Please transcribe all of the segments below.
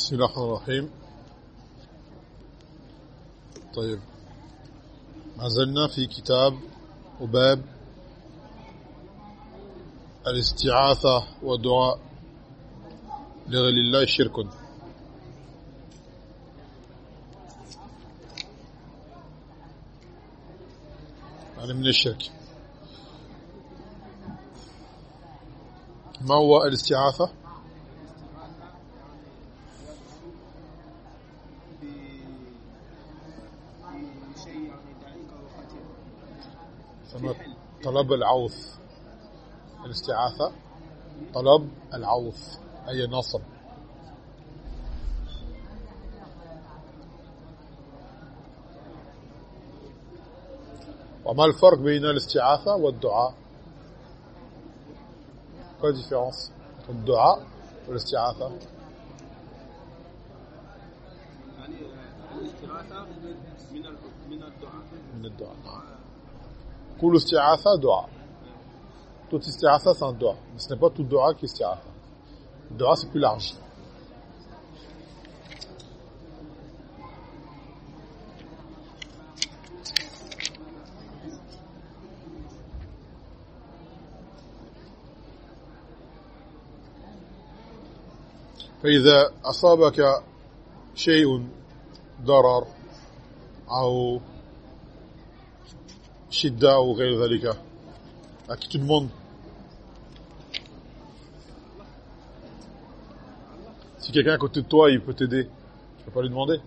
بسم الله الرحمن الرحيم. طيب. ما زلنا في كتاب وباب الاستعاثة والدعاء. لغير الله شرك. يعني من الشرك. ما هو الاستعاثة؟ طلب العوث. الاستعاثة. طلب العوث. أي نصر وما الفرق بين الاستعاثة والدعاء؟ Quelle différence entre le dua et l'isti'atha من الدعاء. كل استعاثة دعاء toute isti'atha c'est un dua mais ce n'est pas tout dua qui est isti'atha le dua c'est plus large فإذا أصابك شيء ضرر أو Shidda ou Zalika. À qui tu demandes Si quelqu'un à côté de toi, il peut t'aider, tu peux pas lui demander.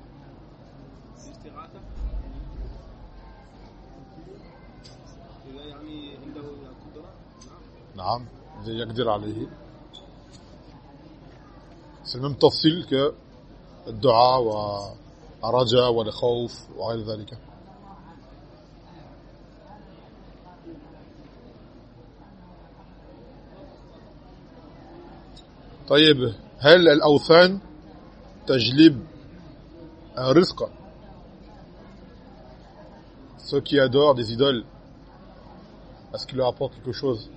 C'est le même tafsil que le dua, le raja, le khawf, et طيب هل الأوثان تجلب الرزق ceux qui adorent des idoles est-ce qu'ils leur apportent quelque chose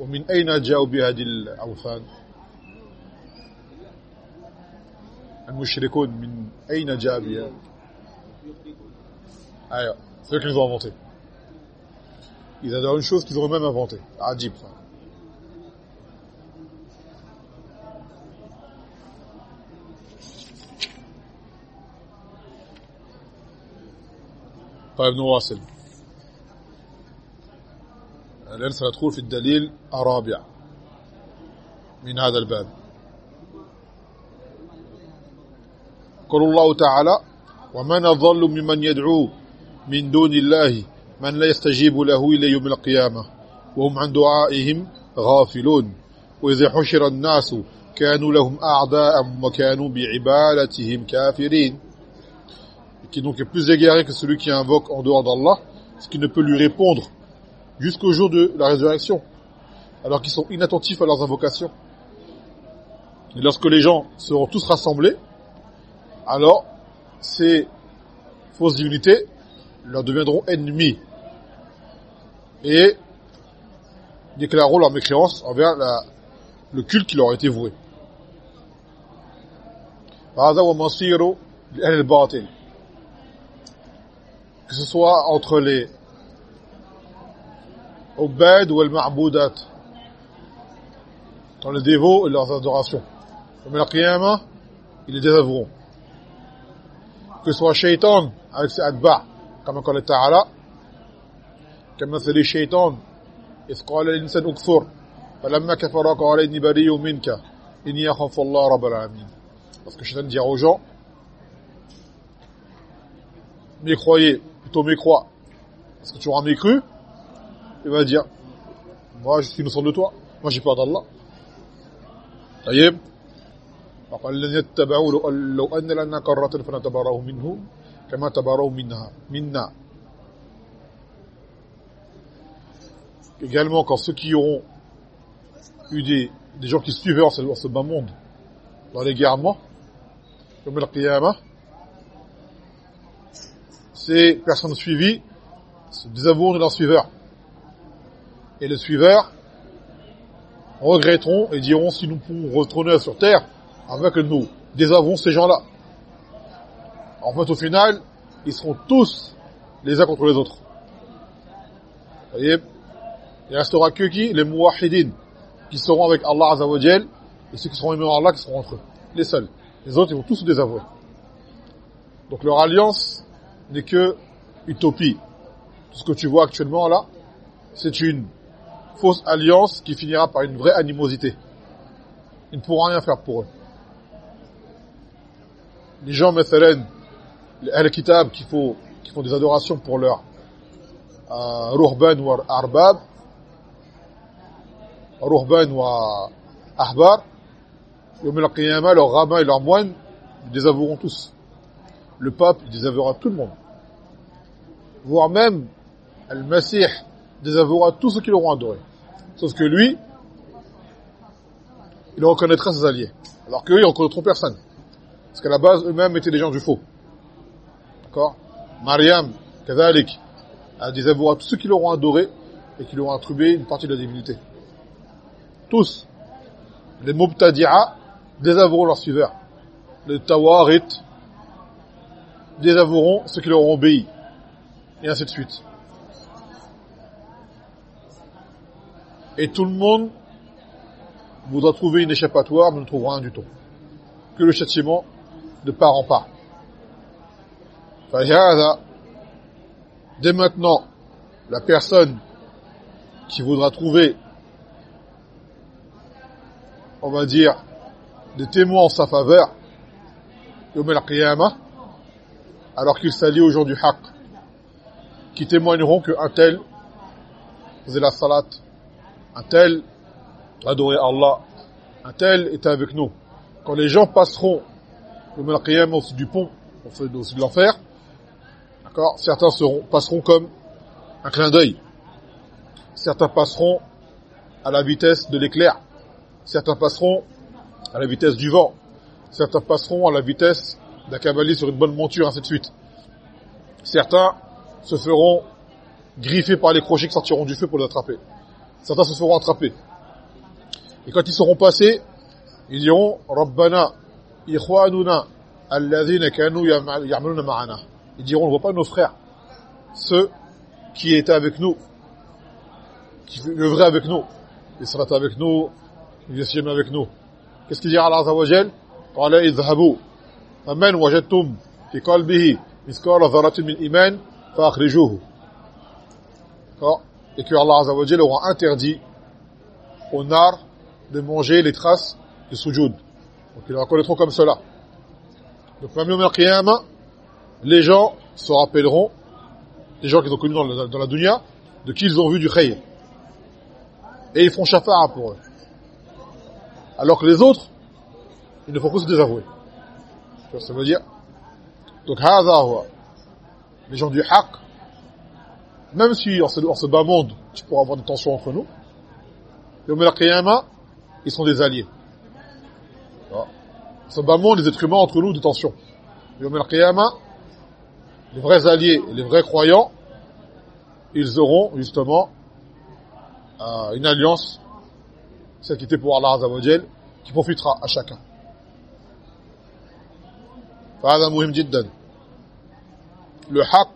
ومن أين جاءوا بهذه الأوثان المشركون من أين جاء بها أيوة ceux qui les ont inventés ils adorent une chose qu'ils ont même inventée. Ça طيب نواصل الآن سندخل في الدليل الرابع من هذا الباب قال الله تعالى ومن أضل ممن يدعو من دون الله من لا يستجيب له إلى يوم القيامة وهم عن دعائهم غافلون وإذا حشر الناس كانوا لهم أعداء وكانوا بعبادتهم كافرين qui donc est plus égaré que celui qui invoque en dehors d'Allah, ce qui ne peut lui répondre jusqu'au jour de la résurrection, alors qu'ils sont inattentifs à leurs invocations. Et lorsque les gens seront tous rassemblés, alors ces fausses divinités leur deviendront ennemis et déclareront leur mécréance envers le culte qui leur a été voué. Que ce soit entre les Obed ou Al-Ma'boudat dans les dévots et leurs adorations. Comme leur qiyama, ils les désavoueront. Que ce soit Shaitan avec ses adba, comme encore le Ta'ala, كمثل الشيطان إذ قال الإنسان أكثر فلما كفر قال إني بريء منك إني أخاف الله رب العالمين. Parce que shaitan dira aux gens mécroyez plutôt mécrois parce que tu auras mécru il va dire moi je suis innocent de toi. Moi j'ai peur d'Allah. طيب وقال الذين اتبعوا لو أن لنا كرة فنتبرأ منهم كما تبرأوا منها منا également quand ceux qui auront eu des, des gens qui suivaient en ce, bas monde dans l'égarement comme le qiyamah ces personnes suivies se désavoueront de leurs suiveurs et le suiveur regretteront et diront si nous pouvons retourner sur terre avec nous désavons ces gens-là. En fait, au final, ils seront tous les uns contre les autres. Vous voyez? Il restera que qui Les muwahidin, qui seront avec Allah Azzawajal, et ceux qui seront aimés Allah, qui seront entre eux. Les seuls. Les autres, ils vont tous se désavouer. Donc leur alliance n'est que utopie. Tout ce que tu vois actuellement là, c'est une fausse alliance qui finira par une vraie animosité. Ils ne pourront rien faire pour eux. Les gens, مثلا, les kitab qui font, qui font des adorations pour leur euh, ruhban ou arbab, ruhban ou ahbar, Yom al leurs rabbins et leurs moines, ils désavoueront tous. Le pape, désavouera tout le monde. Voire même, Al-Masih désavouera tous ceux qui l'auront adoré. Sauf que lui, il reconnaîtra ses alliés. Alors qu'eux, ils ne reconnaîtront personne. Parce qu'à la base, eux-mêmes étaient des gens du faux. D'accord? Mariam, Kazalik, a désavouera tous ceux qui l'auront adoré et qui l'auront attribué une partie de la divinité. Tous. Les Mubtadi'a désavoueront leurs suiveurs. Les Tawarit désavoueront ceux qui leur ont obéi. Et ainsi de suite. Et tout le monde voudra trouver une échappatoire, mais ne trouvera rien du tout. Que le châtiment de part en part. Dès maintenant, la personne qui voudra trouver, on va dire, des témoins en sa faveur, alors qu'il s'allie au jour qui témoigneront qu'un tel faisait la salat, un tel adorait Allah, un tel était avec nous. Quand les gens passeront le Qiyamah aussi du pont, aussi de l'enfer, d'accord Certains seront, passeront comme un clin d'œil. Certains passeront à la vitesse de l'éclair. Certains passeront à la vitesse du vent. Certains passeront à la vitesse d'un cavalier sur une bonne monture, ainsi de suite. Certains se feront griffer par les crochets qui sortiront du feu pour l'attraper. Certains se feront attraper. Et quand ils seront passés, ils diront Rabbana ikhwanuna alladhina ya'maluna ma'ana. Ils diront on ne voit pas nos frères, ceux qui étaient avec nous, qui œuvraient avec nous, ils seraient avec nous, ils étaient avec nous. Qu'est-ce qu'il dira Allah Azza wa Jal قال اذهبوا فمن وجدتم في قلبه مثقال ذرة من إيمان فأخرجوه et que Allah Azza wa Jal aura interdit au nar de manger les traces du sujoud. Donc ils le reconnaîtront comme cela. Donc même le qiyamah, les gens se rappelleront, les gens qui ont connu dans la, dans la dunya, de qui ils ont vu du khayr. Et ils font shafa'a pour eux. Alors que les autres, ils ne font que se désavouer. Que ça veut dire? Donc, les gens du haq, même si en ce, bas monde, tu pourras avoir des tensions entre nous, ils sont des alliés. En ce bas monde, les êtres humains, entre nous, des tensions. les vrais alliés les vrais croyants, ils auront justement euh, une alliance celle qui était pour Allah Azzawajal, qui profitera à chacun. فهذا مهم جدا le haq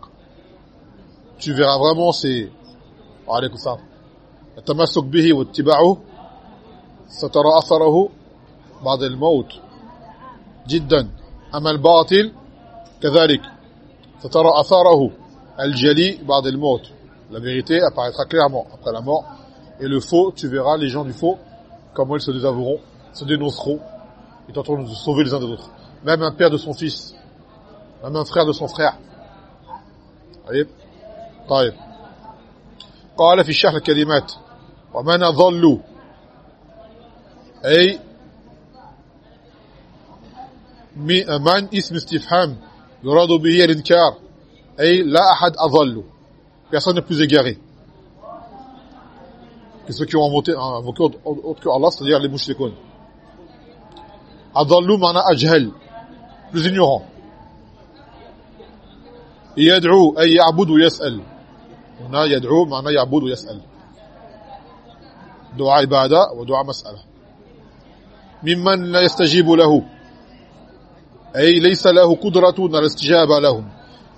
tu verras vraiment c'est عليكم السلام التمسك به واتباعه سترى أثره بعد الموت جدا أما الباطل كذلك سترى أثره الجلي بعد الموت la vérité apparaîtra clairement après la mort et le faux tu verras les gens du faux comment ils se désavoueront, se dénonceront, et tenteront de sauver les uns des autres. Même un père de son fils, même un frère de son frère. طيب طيب قال في الشرح الكلمات ومن أضل أي من اسم استفهام يراد به الإنكار أي لا أحد أضل personne n'est plus égaré que ceux qui ont invoqué, invoqué autre que Allah, c'est-à-dire les mushrikoun. Adallu mana ajhal, plus ignorant. Yad'u ay ya'bud ou yas'al. On a yad'u mana ya'bud ou yas'al. دعاء عبادة ودعاء مسألة ممن لا يستجيب له أي ليس له قدرة على الاستجابة لهم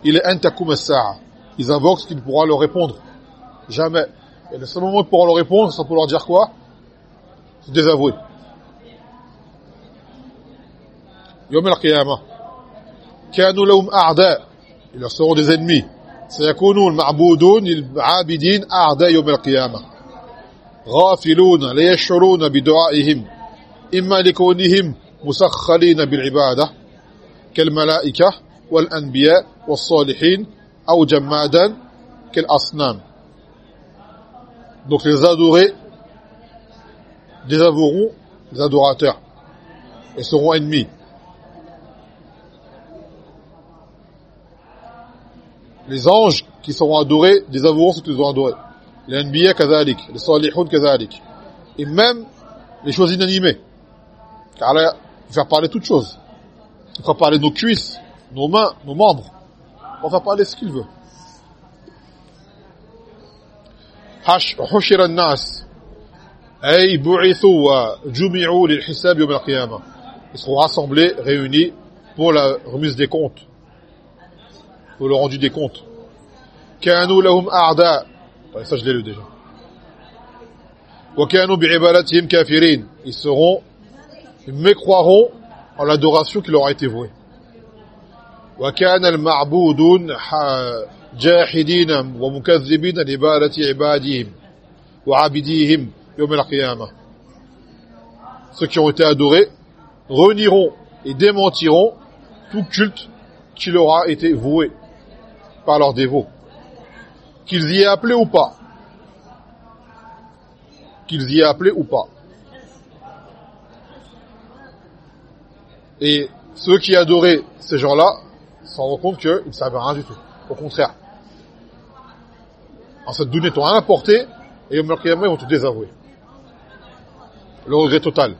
إلى أن تقوم الساعة ils invoquent ce qu'il pourra leur répondre jamais et le seul moment pour leur répondre c'est pour leur dire quoi se désavouer يوم القيامة كانوا لهم أعداء ils leur seront des ennemis سيكونوا المعبودون العابدين أعداء يوم القيامة غافلون لا يشعرون بدعائهم إما لكونهم مسخلين بالعبادة كالملائكة والأنبياء والصالحين أو جمادا كالأصنام donc les adorés désavoueront les adorateurs et seront ennemis. Les anges qui seront adorés désavoueront ceux qu'ils ont adorés. Les anbiya kazalik les salihun kazalik et même les choses inanimées. Car là il faire parler toutes choses. Il fera parler nos cuisses nos mains nos membres. On va parler ce qu'il veut حشر الناس أي بعثوا وجمعوا للحساب يوم القيامة ils seront rassemblés réunis pour la remise des comptes pour le rendu des comptes كانوا لهم أعداء طيب ça je l'ai lu déjà وكانوا بعبادتهم كافرين ils seront ils mécroiront en l'adoration qui leur a été vouée وكان المعبودون جاحدين ومكذبين لعبادة عبادهم وعبديهم يوم القيامة ceux qui ont été adorés renieront et démentiront tout culte qui leur a été voué par leurs dévots qu'ils y aient appelé ou pas qu'ils y aient appelé ou pas et ceux qui adoraient ces gens-là s'en rendent compte qu'ils ne savaient rien du tout au contraire en cette donnée t'ont rien apporté et Yom al ils vont te désavouer le regret total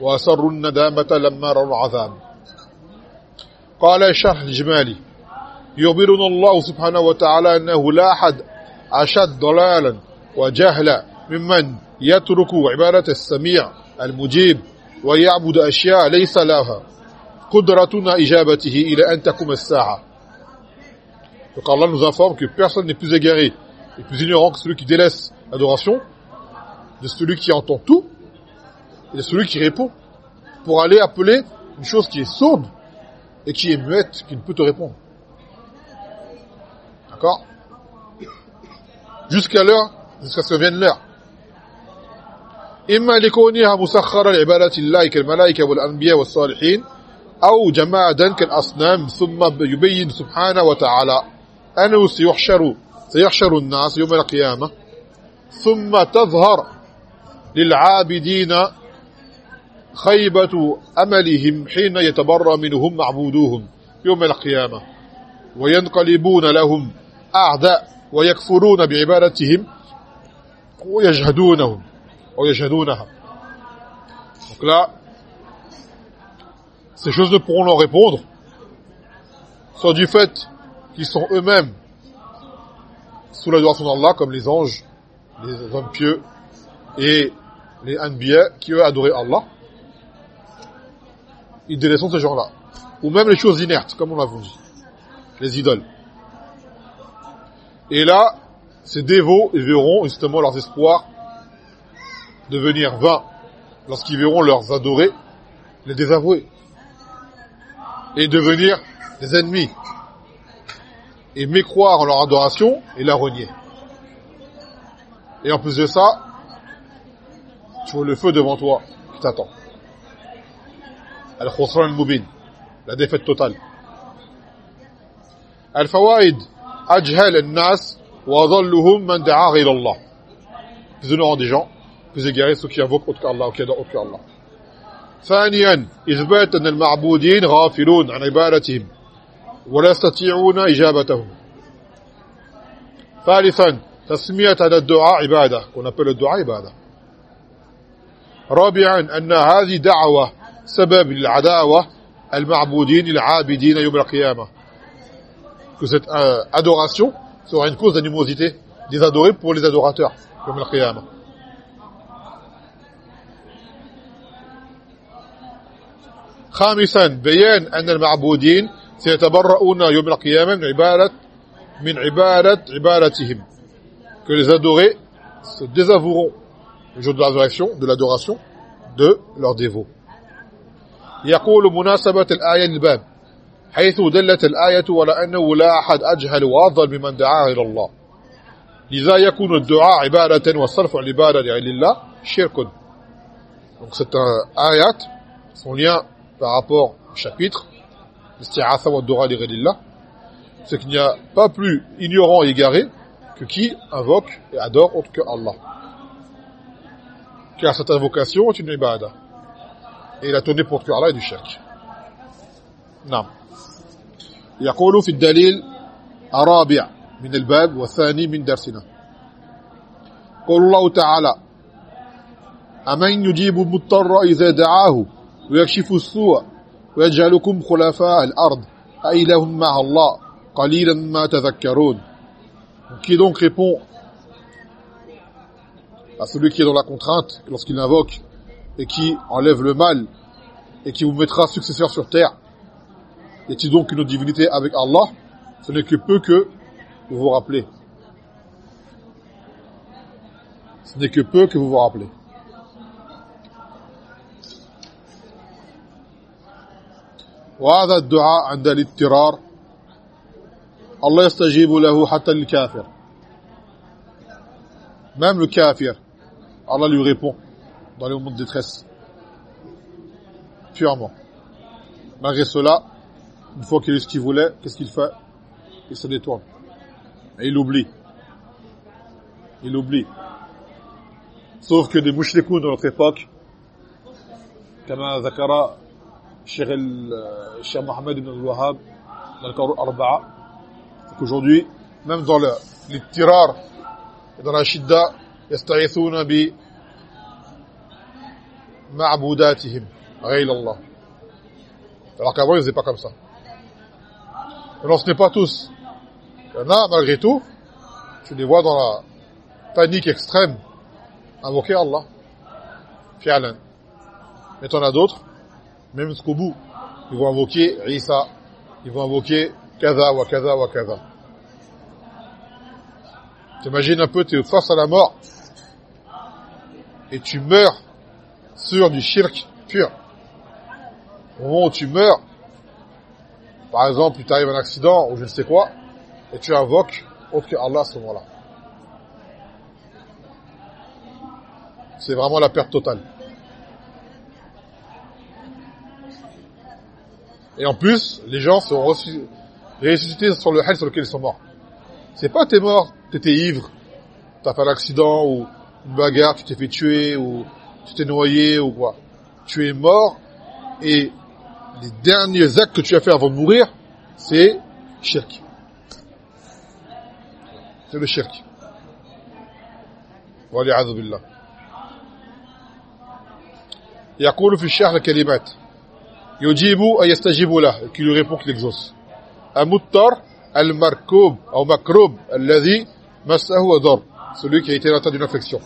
وأسروا الندامة لما رأوا العذاب قال الشرح الجمالي يخبرنا الله سبحانه وتعالى أنه لا أحد أشد ضلالا وجهلا ممن يترك عبادة السميع المجيب ويعبد أشياء ليس لها قدرتنا إجابته إلى أن تقوم الساعة Donc Allah nous informe que personne n'est plus égaré et plus ignorant que celui qui délaisse l'adoration, de celui qui entend tout, et de celui qui répond, pour aller appeler une chose qui est sourde et qui est muette, qui ne peut te répondre. D'accord Jusqu'à l'heure, jusqu'à ce que vienne l'heure. إما لكونها مسخرة لعبادة الله كالملائكة والأنبياء والصالحين أو جمادا كالأصنام ثم يبين سبحانه وتعالى. أنه سيحشر سيحشر الناس يوم القيامة. ثم تظهر للعابدين خيبة أملهم حين يتبرى منهم معبودوهم يوم القيامة. وينقلبون لهم أعداء ويكفرون بعبادتهم ويجهدونهم ويجهدونها. donc ces choses ne pourront leur répondre soit du fait qu'ils sont eux-mêmes sous l'adoration d'Allah comme les anges les hommes pieux et les anbiya qui eux adoraient Allah. Ils délaissent ces gens-là. Ou même les choses inertes comme on l'a dit les idoles. Et là ces dévots verront justement leurs espoirs devenir vains lorsqu'ils verront leurs adorés les désavouer et devenir des ennemis et mécroire en leur adoration et la renier. Et en plus de ça, tu vois le feu devant toi qui t'attend. Al-Khusran al-Mubin, la défaite totale. Al-Fawaid, ajhal al-nas wa dhalluhum man da'a ghayra Allah. Plus ignorants des gens, plus égarés ceux qui invoquent autre qu'Allah qui. ثانيا إثبات أن المعبودين غافلون عن عبادتهم ولا يستطيعون إجابتهم. ثالثا تسمية هذا الدعاء عبادة. le dua عبادة. رابعا أن هذه دعوة سبب للعداوة المعبودين العابدين يوم القيامة. Que cette euh, adoration sera une cause d'animosité des adorés pour les adorateurs يوم القيامة. خامسا بيان أن المعبودين سيتبرؤون يوم القيامة من عبادة من عبادة عبادتهم que les adorés se désavoueront. Le jour de l'adoration de l'adoration de leurs dévots. يقول مناسبة الآية للباب حيث دلت الآية على أنه لا أحد أجهل وأفضل ممن دعا إلى الله. لذا يكون الدعاء عبادة والصرف العبادة لغير الله شرك. Donc c'est un ayat son lien par rapport au chapitre l'isti'atha wa dua li ghayrillah c'est qu'il n'y a pas plus ignorant et égaré que qui invoque et adore autre que Allah car cette invocation est une ibada et la tenue pour Allah est du shirk نعم يقول في الدليل الرابع من الباب والثاني من درسنا قول الله تعالى أمن يجيب المضطر إذا دعاه ويكشف السوء ويجعلكم خلفاء الأرض أإله مع الله قليلا ما تذكرون Qui donc répond à celui qui est dans la contrainte lorsqu'il invoque et qui enlève le mal et qui vous mettra successeur sur terre Y a-t-il donc une autre divinité avec Allah Ce n'est que peu que vous vous rappelez. Ce n'est que peu que vous vous rappelez. وهذا الدعاء عند الاضطرار الله يستجيب له حتى الكافر même le kafir Allah lui répond dans les moments de détresse purement malgré cela une fois qu'il a eu ce qu'il voulait qu'est-ce qu'il fait il se détourne et il oublie il oublie sauf que des mouchlikoun de notre époque كما ذكر الشيخ الشيخ محمد بن الوهاب dans le Qur'an Arba'a qu'aujourd'hui même dans tirars et dans la shidda يستعيثون ب معبوداتهم غير الله alors qu'avant ils faisaient pas comme ça alors ce n'est pas tous il y en a malgré tout tu les vois dans la panique extrême invoquer Allah fi'alan mais t'en as d'autres même jusqu'au bout ils vont invoquer Isa. Ils vont invoquer kaza wa kaza wa kaza. T'imagines un peu tu es face à la mort et tu meurs sur du shirk pur. Au moment où tu meurs par exemple il t'arrive un accident ou je ne sais quoi et tu invoques autre Allah à ce moment-là. C'est vraiment la perte totale Et en plus, les gens sont ressuscités sur le hell sur lequel ils sont morts. C'est pas t'es mort, t'étais ivre, t'as fait un accident ou une bagarre, tu t'es fait tuer ou tu t'es noyé ou quoi. Tu es mort et les derniers actes que tu as fait avant de mourir, c'est shirk. C'est le shirk. والعياذ بالله يقول في الشرح الكلمات يجيب أي يستجيب له qui lui répond qu'il exauce المضطر المركوب أو مكروب الذي مسه ضر celui qui a été atteint d'une affection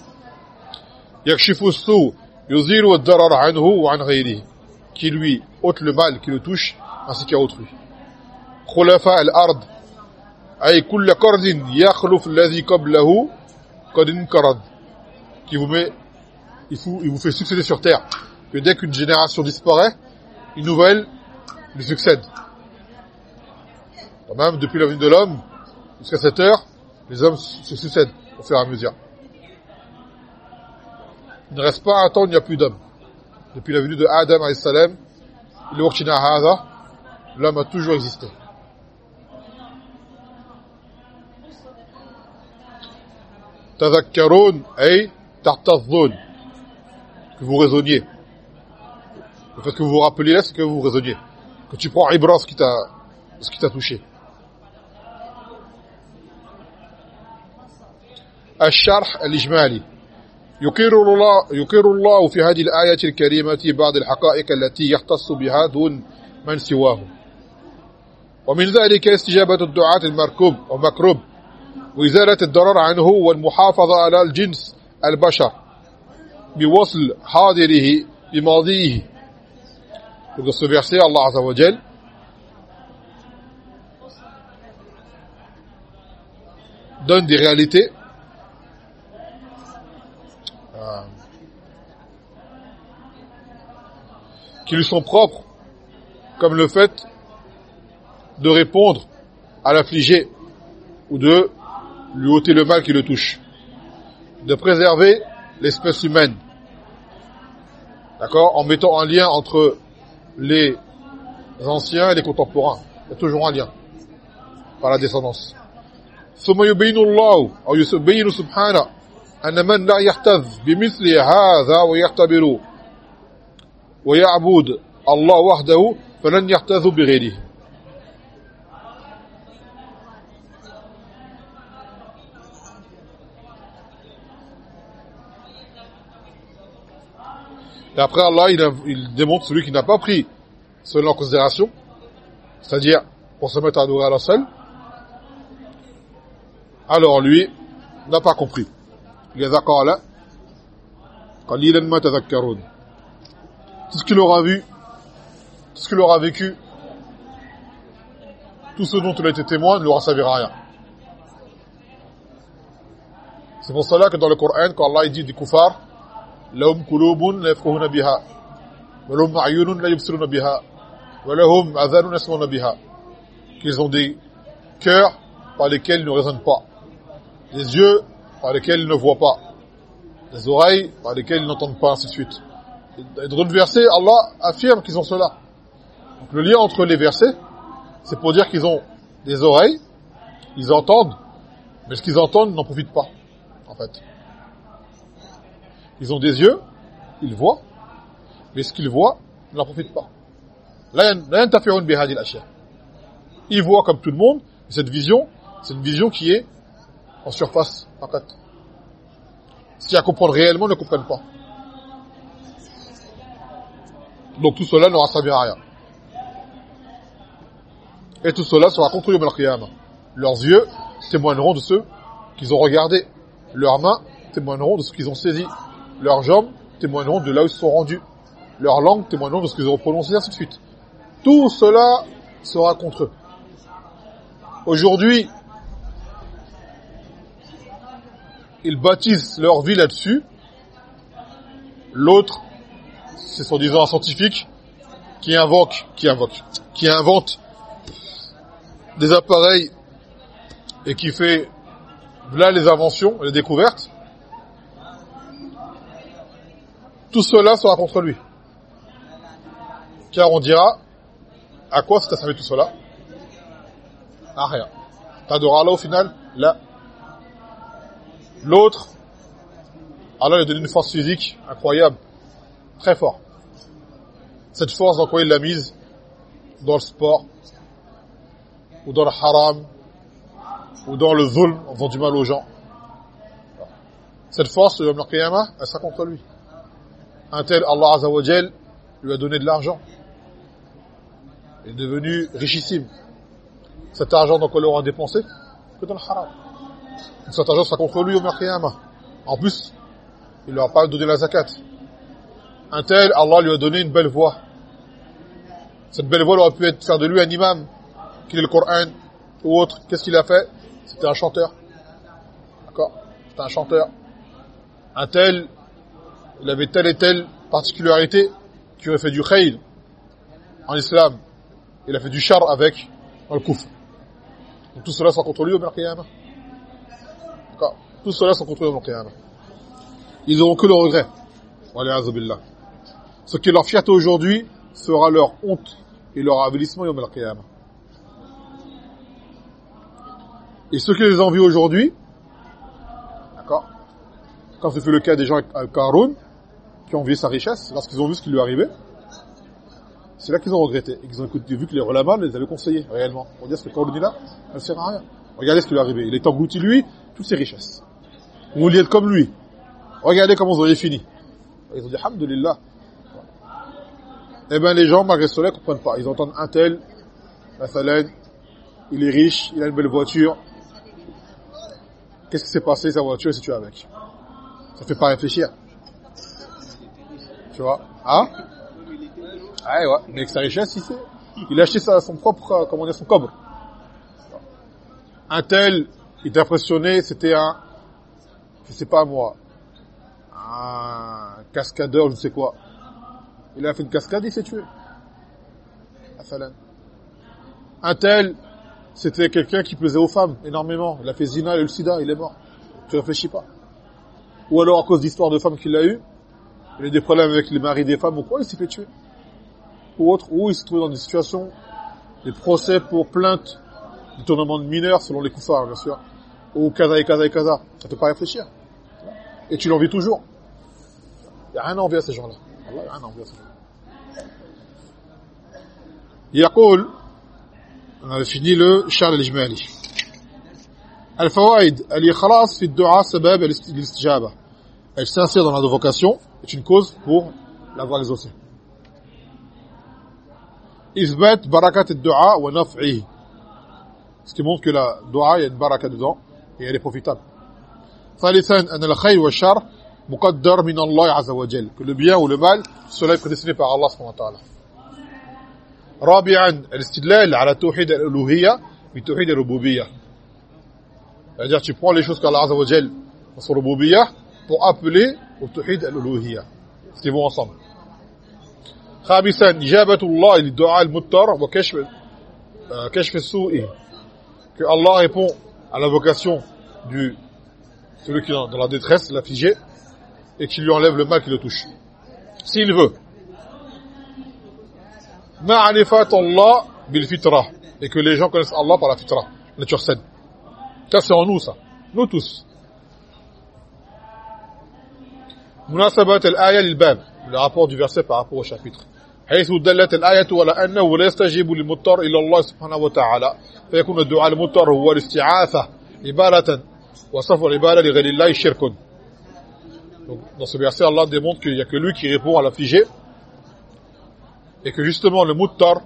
يكشف السوء يزيل الضرر عنه وعن غيره qui lui ôte le mal qui le touche ainsi qu'à autrui خلفاء الأرض أي كل قرض يخلف الذي قبله قد انقرض qui vous met il vous, il vous fait succéder sur terre que dès qu'une génération disparaît une nouvelle lui succède. Quand même, depuis la venue de l'homme, jusqu'à cette heure, les hommes se succèdent au fur et à mesure. Il ne reste pas un temps où il n'y a plus d'hommes. Depuis la venue de Adam a.s. l'homme a toujours existé. Ay tartazzun que vous raisonniez le fait que vous vous rappeliez là c'est que vous raisonniez que tu prends ibra ce qui t'a ce qui t'a touché الشرح الإجمالي يقر الله يقر الله في هذه الآية الكريمة بعض الحقائق التي يختص بها دون من سواه ومن ذلك استجابة الدعاة المركوب أو مكروب وإزالة الضرر عنه والمحافظة على الجنس البشر بوصل حاضره بماضيه dans ce verset, Allah Azza wa donne des réalités. Euh, qui lui sont propres, comme le fait de répondre à l'affligé ou de lui ôter le mal qui le touche, de préserver l'espèce humaine, d'accord, en mettant un lien entre les anciens et les contemporains. Il y a toujours un lien par la descendance. ثم يبين الله أو يبين سبحانه أن من لا يحتذ بمثل هذا ويعتبر ويعبد الله وحده فلن يحتذ بغيره Et après Allah, il, il démontre celui qui n'a pas pris cela en considération, c'est-à-dire pour se mettre à adorer Allah seul, alors lui n'a pas compris. لذا قال قليلا ما تذكرون tout ce qu'il aura vu tout ce qu'il aura vécu tout ce dont il a été témoin ne lui aura servi à rien c'est pour cela que dans le Coran quand Allah dit des kuffars لهم قلوب لا يفقهون بها ولهم أعين لا يبصرون بها ولهم أذان يسمعون بها qu'ils ont des cœurs par lesquels ils ne raisonnent pas des yeux par lesquels ils ne voient pas des oreilles par lesquelles ils n'entendent pas ainsi de suite et dans d'autres versets Allah affirme qu'ils ont cela donc le lien entre les versets c'est pour dire qu'ils ont des oreilles ils entendent mais ce qu'ils entendent n'en profitent pas en fait ils ont des yeux, ils voient, mais ce qu'ils voient ne leur profite pas. Ils voient comme tout le monde, cette vision, c'est une vision qui est en surface, en fait. Ce qui à comprendre réellement ne comprennent pas. Donc tout cela n'aura servi à rien. Et tout cela sera contre Yom Leurs yeux témoigneront de ceux qu'ils ont regardés. Leurs mains témoigneront de ce qu'ils ont saisi leurs jambes témoigneront de là où ils sont rendus, leurs langues témoigneront de ce qu'ils ont prononcé, ainsi de suite. Tout cela sera contre eux. Aujourd'hui, ils bâtissent leur vie là-dessus. L'autre, c'est soi-disant un scientifique qui invoque, qui invoque, qui invente des appareils et qui fait là les inventions, les découvertes. Tout cela sera contre lui. Car on dira, à quoi ça servi tout cela? À rien. T'adoras Allah au final? Là. L'autre, Allah lui a donné une force physique incroyable, très fort. Cette force, dans quoi il l'a mise? Dans le sport, ou dans le haram, ou dans le zulm, en faisant du mal aux gens. Cette force, le Yom elle sera contre lui un tel Allah Azza wa lui a donné de l'argent. Il est devenu richissime. Cet argent, donc, on l'aura dépensé? Que dans le haram. Cet argent sera contre lui au Qiyamah. En plus, il lui a pas donné la zakat. Un tel, Allah lui a donné une belle voix. Cette belle voix aurait pu être faire de lui un imam, qu'il est le Coran ou autre. Qu'est-ce qu'il a fait? C'était un chanteur. D'accord? C'était un chanteur. Un tel, il avait telle et telle particularité qui aurait fait du khayl en islam. Il a fait du char avec le kufr. Donc tout cela sera contre lui au Qiyamah. D'accord Tout cela sera contre lui au Qiyamah. Ils n'auront que le regret. Ce qui est leur fierté aujourd'hui sera leur honte et leur avilissement au Qiyamah. Et ceux qui les envient aujourd'hui, d'accord Quand c'est fait le cas des gens avec Karoun, qui ont vu sa richesse, lorsqu'ils ont vu ce qui lui arrivait, c'est là qu'ils ont regretté. Et qu'ils ont vu que les relamas les avaient conseillés, réellement. Dire, ce que là, elle ne sert à rien. Regardez ce qui lui est arrivé. Il est englouti, lui, toutes ses richesses. Vous vouliez être comme lui. Regardez comment vous auriez fini. Ils ont dit, Alhamdulillah. Eh ben, les gens, malgré cela, ne comprennent pas. Ils entendent un tel, la il est riche, il a une belle voiture. Qu'est-ce qui s'est passé sa voiture si tu es avec? Ça fait pas réfléchir. Tu vois Hein Ah ouais, mais avec sa richesse, il fait. Il a acheté son propre, euh, comment dire, son cobre. Un tel, il t'a impressionné, c'était un, je sais pas moi, un cascadeur, je ne sais quoi. Il a fait une cascade, il s'est tué. Un tel, c'était quelqu'un qui plaisait aux femmes énormément. Il a fait zina et le sida, il est mort. Tu réfléchis pas. Ou alors à cause d'histoires de femmes qu'il a eu, il a eu des problèmes avec les maris des femmes ou quoi, il s'est fait tuer. Ou autre, ou il se trouve dans des situations, des procès pour plainte, tournement de mineurs selon les koufars, bien sûr. Ou kaza et kaza et kaza. Ça te fait pas réfléchir. Et tu l'envies toujours. Il n'y a rien à envier à ces gens-là. il n'y a rien à envier à ces gens-là. يقول on avait fini le شعر الإجمالي الفوائد الإخلاص في الدعاء سبب الاستجابة elle s'insère dans la vocation est une cause pour l'avoir exaucé إثبات بركة الدعاء ونفعه ce qui montre que la dua il y a une baraka dedans et elle est profitable ثالثا أن الخير والشر مقدر من الله عز وجل que le bien ou le mal cela est prédestiné par Allah subhanahu wa ta'ala رابعا الاستدلال على توحيد الالوهيه بتوحيد الربوبيه c'est-à-dire tu prends les choses qu'Allah Azza wa Jal dans son rububiyya pour appeler au tawhid al-uluhiyya c'est vont ensemble خامسا اجابه الله للدعاء المضطر وكشف كشف السوء que Allah répond à l'invocation du celui qui est dans la détresse l'affligé et qui lui enlève le mal qui le touche s'il veut ma'rifat Allah bil fitra et que les gens connaissent Allah par la fitra nature saine ça c'est en nous ça nous tous Munasabat al-aya lil-bab le rapport du verset par rapport au chapitre حيث دلت الآية على أنه لا يستجيب للمضطر إلى الله سبحانه وتعالى فيكون الدعاء المضطر هو الاستعاثة عبادة وصف العبادة لغير الله شرك dans ce verset, Allah démontre qu'il n'y a que lui qui répond à l'affligé et que justement le muttar,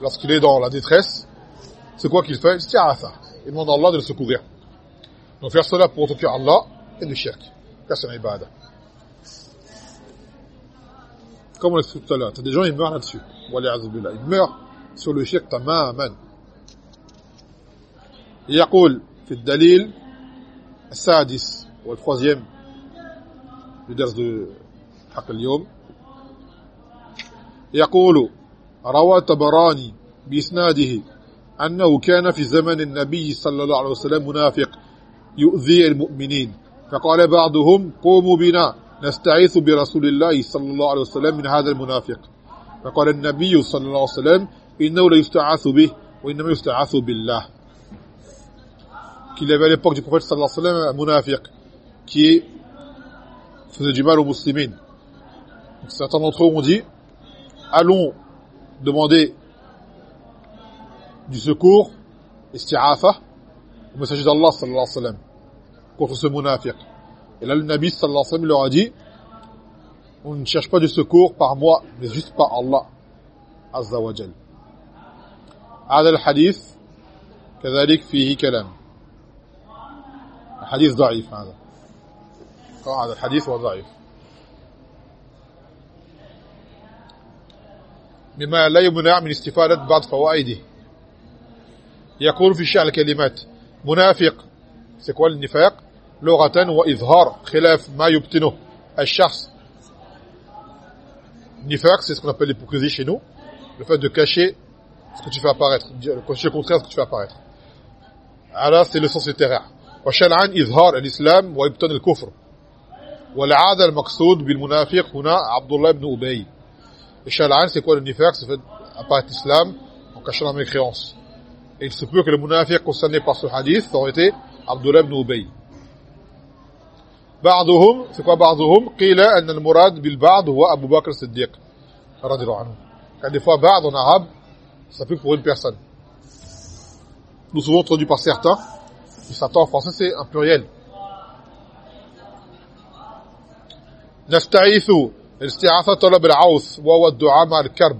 lorsqu'il est dans la détresse, c'est quoi qu'il fait Isti'atha. Il demande à Allah de le secourir. Donc faire cela pour autant Allah et le shirk. Une ibada. Comme on l'a dit tout à l'heure, des gens, ils meurent là-dessus. Ils meurent sur le shirk tamaman. يقول في الدليل السادس والtroisième du de حق اليوم يقول روى تبراني بإسناده أنه كان في زمن النبي صلى الله عليه وسلم منافق يؤذي المؤمنين فقال بعضهم قوموا بنا نستعيث برسول الله صلى الله عليه وسلم من هذا المنافق فقال النبي صلى الله عليه وسلم إنه لا يستعاث به وإنما يستعاث بالله qu'il avait à l'époque du prophète sallallahu alayhi wa sallam un munafiq qui faisait du mal aux musulmans. Certains d'entre eux ont dit allons demander du secours, isti'afa, au messager d'Allah sallallahu alayhi wa sallam, contre ce munafiq. Et là, le Nabi sallallahu alayhi wa sallam leur a dit, on ne cherche pas du secours par moi, mais juste par Allah, azza wa jal. هذا الحديث كذلك فيه كلام الحديث ضعيف هذا هذا الحديث هو ضعيف مما لا يمنع من استفادة بعض فوائده يقول في شعر الكلمات منافق c'est quoi le nifaq لغة وإظهار خلاف ما يبطنه الشخص nifaq c'est ce qu'on appelle l'hypocrisie chez nous le fait de cacher ce que tu fais apparaître le contraire de ce que tu fais apparaître alors c'est le sens littéraire وشرعا إظهار الإسلام وإبطان الكفر والعادة المقصود بالمنافق هنا عبد الله بن أبي Et Shal'an, c'est quoi le nifaq C'est fait apparaître l'islam en cachant la mécréance. Et il se peut que le munafiq concerné par ce hadith aurait été Abdullah ibn Ubay. بعضهم c'est بعضهم قيل أن المراد بالبعض هو أبو بكر الصديق رضي الله عنه. Car des بعض en arabe ça pour une personne. Nous souvent traduit par certains et certains en français c'est un pluriel. نستعيث الاستعاثة طلب العوث وهو الدعاء مع الكرب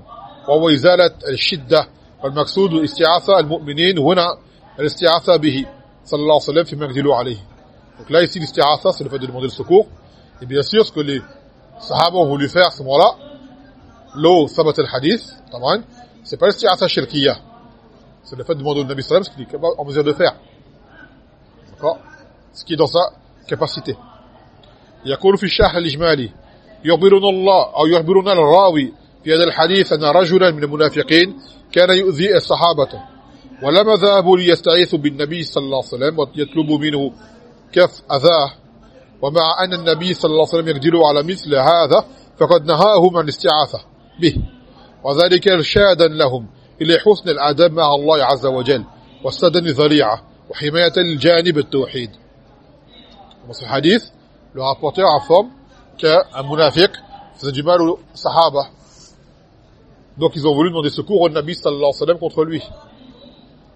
وهو إزالة الشدة. والمقصود الاستعاثة المؤمنين هنا الاستعاثة به صلى الله عليه وسلم فيما يقدلوا عليه. Donc là, ici, l'isti'atha, c'est le fait de demander le secours. Et bien sûr, ce que les sahaba ont voulu faire à ce moment-là, l'eau sabat al-hadith, c'est pas l'isti'atha shirkiyah. C'est le fait de demander au Nabi sallam ce qu'il est en mesure de faire. D'accord Ce qui est dans sa capacité. يقول في الشرح الإجمالي يخبرنا الله أو يخبرنا الراوي في هذا الحديث أن رجلا من المنافقين كان يؤذي الصحابة ولما ذهبوا ليستعيثوا بالنبي صلى الله عليه وسلم ويطلبوا منه كف أذاه ومع أن النبي صلى الله عليه وسلم يقدره على مثل هذا فقد نهاه من استعاثة به وذلك إرشادا لهم إلى حسن الأدب مع الله عز وجل والسدن ذريعة وحماية الجانب التوحيد ومصر الحديث لو أبطيع عفهم كمنافق فسنجبال صحابة Donc ils ont voulu demander secours au Nabi sallallahu alayhi wa sallam contre lui.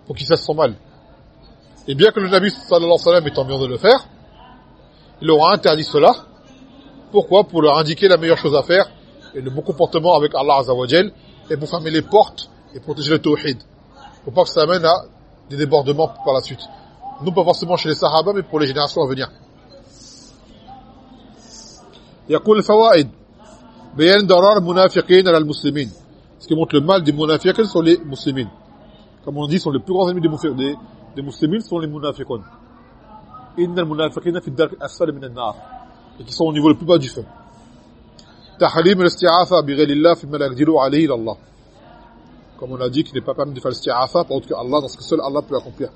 Pour qu'il se sente mal. Et bien que le Nabi sallallahu alayhi wa sallam est en mesure de le faire, il leur a interdit cela. Pourquoi Pour leur indiquer la meilleure chose à faire et le bon comportement avec Allah Azza wa et pour fermer les portes et protéger le tawhid. Pour pas que ça amène à des débordements par la suite. Non pas forcément chez les sahaba, mais pour les générations à venir. يقول الفوائد بيان ضرر المنافقين على المسلمين ce qui montre le mal des munafiqins sont les musulmans comme on dit sont les plus grands ennemis des, des, musulmans sont les munafiqun inna al-munafiqina fi ad-dark asfal min an-nar et qui sont au niveau le plus bas du feu al-isti'afa bi ghayri Allah fi ma la yaqdiru alayhi Allah comme on a dit qu'il n'est pas permis de faire l'isti'afa par autre que Allah dans ce que seul Allah peut accomplir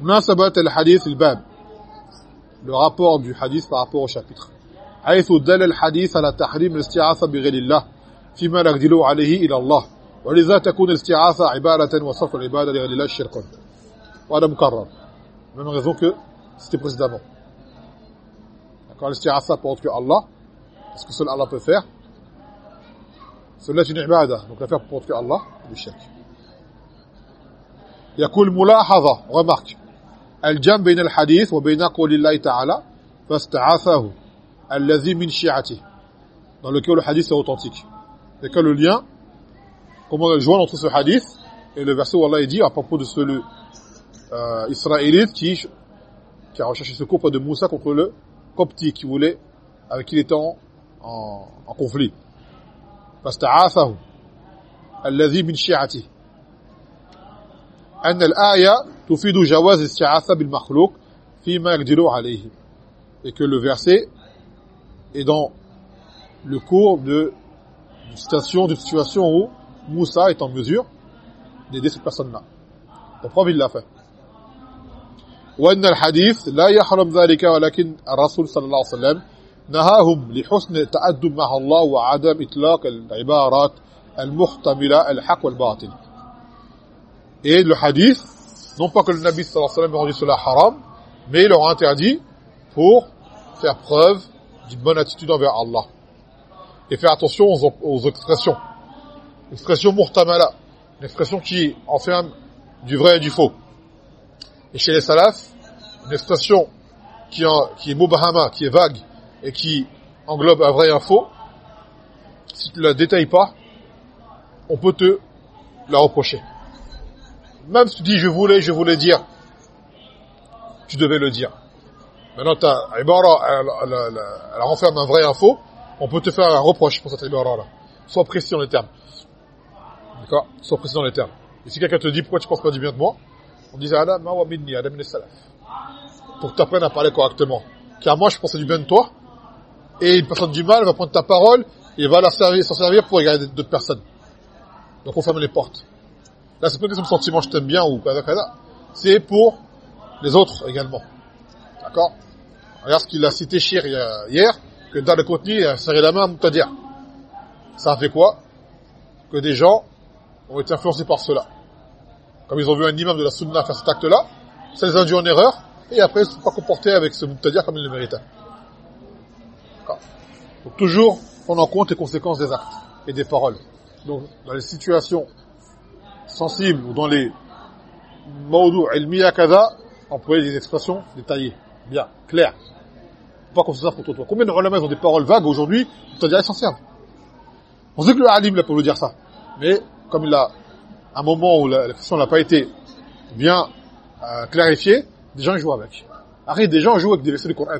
munasabat al-hadith al-bab le rapport du hadith par rapport au chapitre حيث دل الحديث على تحريم الاستعاذة بغير الله فيما لا يقدر عليه إلى الله ولذا تكون الاستعاذة عبادة وصرف العبادة لغير الله الشرك وهذا مكرر même raison que c'était précédemment quand l'isti'aza pour autre que Allah parce que seul Allah peut faire cela est une ibada donc la faire pour autre que Allah le shirk يقول ملاحظة remarque الجمع بين الحديث وبين قول الله تعالى فاستعاثه الذي من شيعته dans lequel le hadith est authentique et que le lien comment le joindre entre ce hadith et le verset où Allah dit à propos de ce euh, israélite qui qui a recherché secours auprès de Moussa contre le coptique qui voulait avec qui il était en, en, en conflit فاستعاثه الذي من شيعته أن الآية تفيد جواز استعاثة بالمخلوق فيما يقدر عليه et que le verset est dans le cours de d'une situation, d'une situation où Moussa est en mesure d'aider cette personne-là. La preuve, il l'a fait. وأن الحديث لا يحرم ذلك ولكن الرسول صلى الله عليه وسلم نهاهم لحسن التأدب مع الله وعدم إطلاق العبارات المحتملة الحق والباطل et le hadith non pas que le Nabi sallallahu alayhi wa sallam a rendu cela haram mais il leur a interdit pour faire preuve d'une bonne attitude envers Allah et faire attention aux, aux expressions l'expression muhtamala l'expression qui enferme du vrai et du faux et chez les salafs une expression qui, qui est mubahama qui est vague et qui englobe un vrai et un faux si tu la détailles pas on peut te la reprocher même si tu dis je voulais, je voulais dire, tu devais le dire. Maintenant, ta ibara, elle, elle, renferme un vrai info, on peut te faire un reproche pour cette ibara-là. Sois précis dans les termes. D'accord Sois précis dans les termes. Et si quelqu'un te dit pourquoi tu penses pas du bien de moi, on dit Adam wa minni, Adam salaf. Pour que tu apprennes à parler correctement. Car moi, je pensais du bien de toi, et une personne du mal va prendre ta parole et va la servir, s'en servir pour regarder d'autres personnes. Donc on ferme les portes. Là, c'est pas une question de sentiment, je t'aime bien ou quoi, C'est pour les autres également. D'accord Regarde ce qu'il a cité Chir hier, que dans le contenu, il a serré la main à Moutadir. Ça fait quoi Que des gens ont été influencés par cela. Comme ils ont vu un imam de la Sunna faire cet acte-là, ça les a induit en erreur, et après ils ne sont pas comportés avec ce Moutadir comme ils le méritaient. Donc toujours prendre en compte les conséquences des actes et des paroles. Donc dans les situations sensibles ou dans les maudou ilmiya kaza, employer des expressions détaillées, bien, claires. Pas comme ça pour toi. Combien de ulama ont des paroles vagues aujourd'hui pour te dire essentielles On sait que le alim là pour le dire ça. Mais comme il a un moment où la, la question n'a pas été bien euh, clarifiée, des gens jouent avec. Arrête, des gens jouent avec des versets du Coran.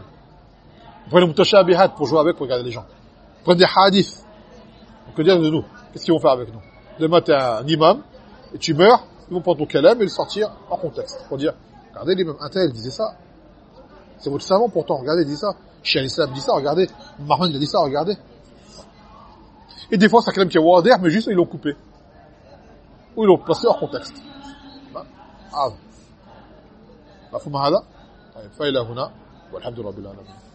Ils prennent mutashabihat pour jouer avec, pour regarder les gens. Ils prennent des hadiths. Donc, que dire de nous Qu'est-ce qu'ils vont faire avec nous Demain, tu es un imam, et tu meurs, ils vont prendre ton kalam et le sortir en contexte. Pour dire, regardez l'imam, un tel disait ça. C'est votre savant pourtant, regardez, il dit ça. Cheikh al-Islam dit ça, regardez. Mahmoud il a dit ça, regardez. Et des fois, ça calme qui est wader, mais juste, ils l'ont coupé. Ou ils l'ont placé hors contexte. مفهوم هذا؟ طيب فإلى هنا والحمد لله رب العالمين